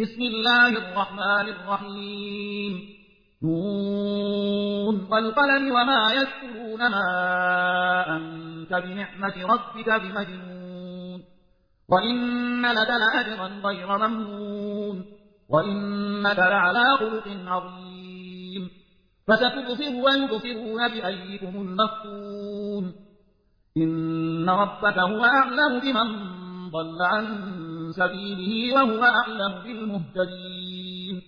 بسم الله الرحمن الرحيم. نون والقلم وما يذكرون ما أنت بنعمة ربك بمجنون. وإن لك لأجرا غير ممنون. وإنك لعلى خلق عظيم. فستبصر ويبصرون بأيكم المفتون. إن ربك هو أعلم بمن ضل عن سبيله وهو أعلم بالمهتدين.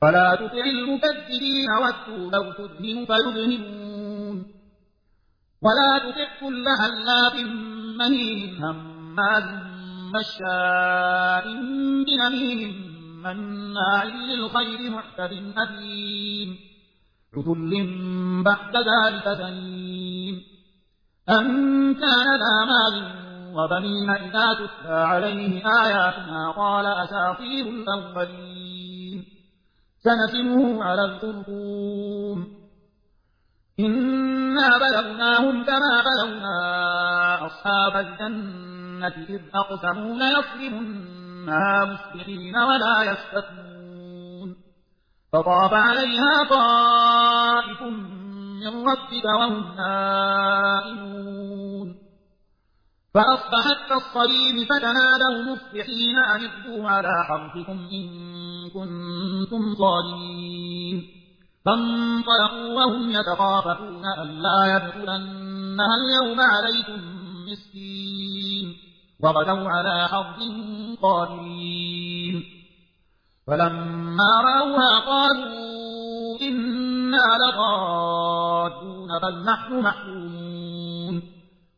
فلا تطع المكذبين واتوا لو تدهن فيدهنون. ولا تطع كل هلاف مهين هماز مشاء بنميم مناع للخير معتد أثيم. عتل بعد ذلك زنيم أن كان ذا مال وبنين إذا تتلى عليه آياتنا قال أساطير الأولين. سنسمه على الخرطوم إنا بلغناهم كما بلغنا أصحاب الجنة إذ أقسموا ليصرمنها مسبحين ولا يستثنون. فطاف عليها طائف من ربك وهم نائمون. فأصبحت كالصريم فتنادوا مصبحين أن اغدوا على حرفكم إن كنتم صادقين. فانطلقوا وهم يتخافتون ألا يدخلنها اليوم عليكم مسكين. وغدوا على حرف قادرين. فلما رأوها قالوا إنا لضادون بل نحن محرومون.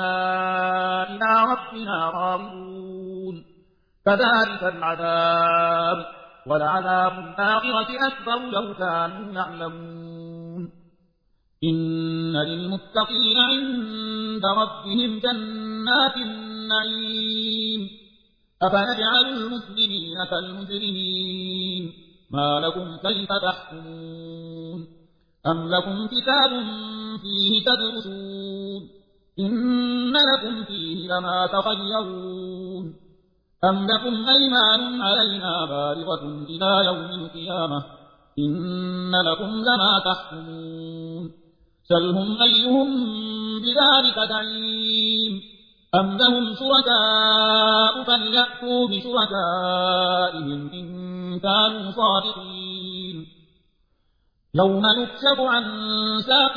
إلى ربنا راغبون. فذلك العذاب ولعذاب الآخرة أكبر لو كانوا يعلمون. إن للمتقين عند ربهم جنات النعيم. أفنجعل المسلمين كالمجرمين؟ ما لكم كيف تحكمون؟ أم لكم كتاب فيه تدرسون؟ إن لكم فيه لما تخيرون أم لكم أيمان علينا بارغة إلى يوم القيامة إن لكم لما تحكمون سلهم أيهم بذلك دعيم أم لهم شركاء فليأتوا بشركائهم إن كانوا صادقين يوم نكشف عن ساق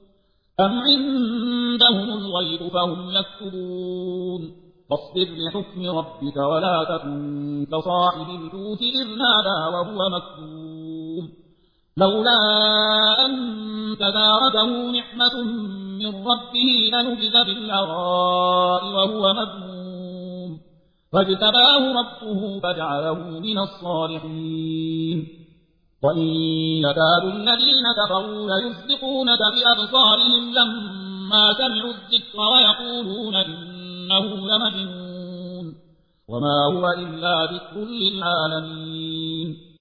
أم عندهم الغيب فهم يكتبون فاصبر لحكم ربك ولا تكن كصاحب الحوت إذ نادى وهو مكتوم لولا أن تداركه نعمة من ربه لنبذ بالعراء وهو مذموم فاجتباه ربه فجعله من الصالحين وإن يكاد الذين كفروا ليزلقونك بأبصارهم لما سمعوا الذكر ويقولون إنه لمجنون. وما هو إلا ذكر للعالمين.